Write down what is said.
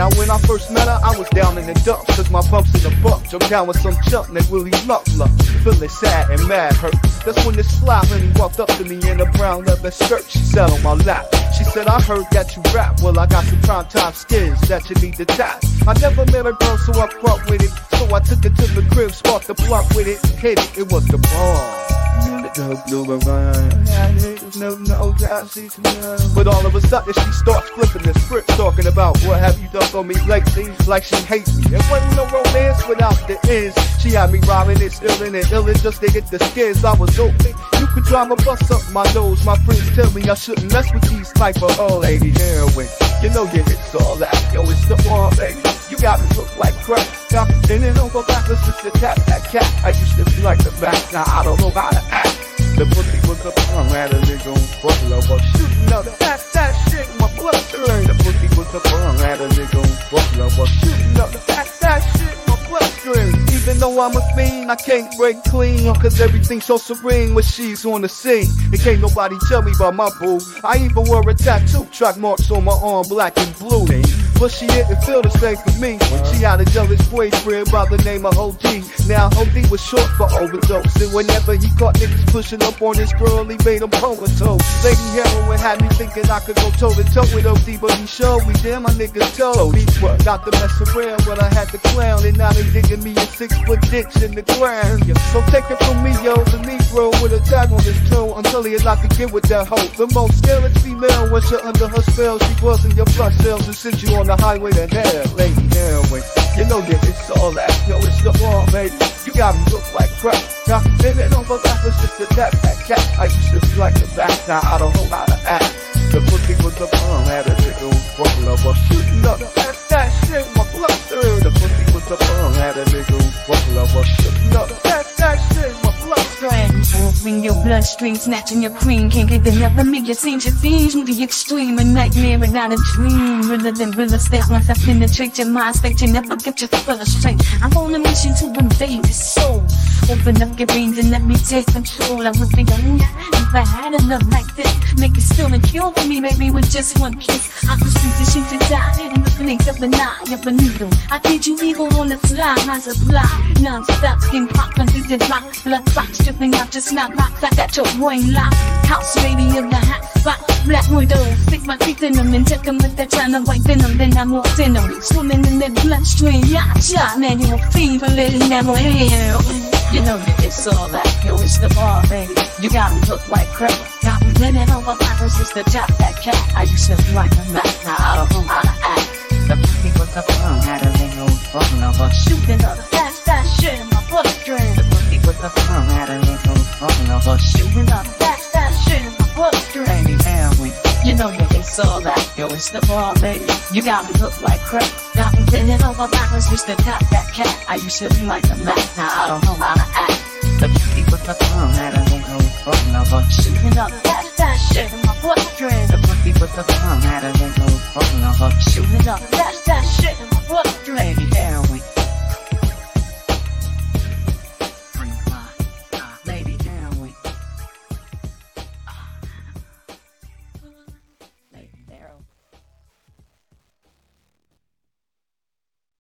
Now when I first met her, I was down in the dumps, cause my pumps in the buck. Jumped down with some chump named Willie Luck Luck. Feeling sad and mad hurt. That's when this sly honey walked up to me in a brown leather skirt. She sat on my lap. She said, I heard that you rap. Well, I got some prime time skills that you need to tap. I never met a girl, so I brought with it. So I took it to the crib, sparked the block with it, hit it. It was the bomb. But all of a sudden she starts flipping the script, talking about what have you for me lately, like she hates me. It wasn't no romance without the ends. She had me robbing it, stealing it, illin' just to get the skins. I was open. You could drive a bus up my nose. My friends tell me I shouldn't mess with these type of old lady heroin. You know you it's all that. Yo, it's the one, baby. You got me look like crap. Now, then it don't go backwards just to tap that cat. I used to be like the back, now I don't know how to act. The pussy was a tongue, had a nigga on buffalo, but shooting up that, that shit, my bloodstream. The pussy was a tongue, had a nigga on buffalo, but shooting up that, that shit, my bloodstream. Even though I'm a fiend, I can't break clean, cause everything's so serene when she's on the scene. It can't nobody tell me about my boo. I even wore a tattoo, track marks on my arm, black and blue. But she didn't feel the same for me. She had a jealous boyfriend by the name of OD. Now OD was short for overdose. And whenever he caught niggas pushing up on his girl, he made him comatose. Lady Heroin had me thinking I could go toe to toe with OD, but he showed me, damn, my niggas told me what not to mess around, but I had to clown. And now they digging me a six foot ditch in the ground. So take it from me, yo, the Negro with a tag on his toe until he is I could get with that hoe. The most scariest female when you're under her spell, she buzzing your flush cells and sent you on the highway to hell, lady heroin. You know that it's all that, yo, the law, baby. You got me look like crap. Now, don't go back, it's just a tap that cat. I used to be like the back, now I don't know how to act. The pussy was a bum, had a nigga on buffalo, but shooting up Moving your bloodstream, snatching your cream. Can't get enough of me. You seem to fiends to the extreme. A nightmare and not a dream. Rather than real estate, once I penetrate your mind state, you never get your first straight. I'm on a mission to invade your soul. Open up your veins and let me take control. I would be young if I had love like this. Make it still and kill for me, maybe with just one kiss. I could speak the shoot to die in the blink of an eye of a needle. I did you evil on the fly, I supply. Non-stop skin pop, considered rock, blood box, dripping out just not rock. I got your brain locked. House lady in the hot spot. Black widow, stick my teeth in them and check them they're trying to white venom. Then I'm walked in them, swimming in their bloodstream. Yeah, yeah, man, you're a fiend for letting them hell. You know it's all that, yo, it's the bar, baby. You got me look like crap. Got me bending over backwards just to tap that cat. I used to like a Mac, now I don't know how to act. The pussy was the fun, had a little fun of a shooting that, that shit in my bloodstream. The pussy was the fun, had a little fun of a shooting up that, that shit in my bloodstream. You know that it's all that, yo, it's the bar, baby. You got me look like crap. Got me bending over backwards just to tap that cat. I used to be like a Mac, now I don't know how to act. The pussy was the fun, had a little fun of a shooting up that, shit in my bloodstream. The pussy was the fun, had a little fun of a shooting up that,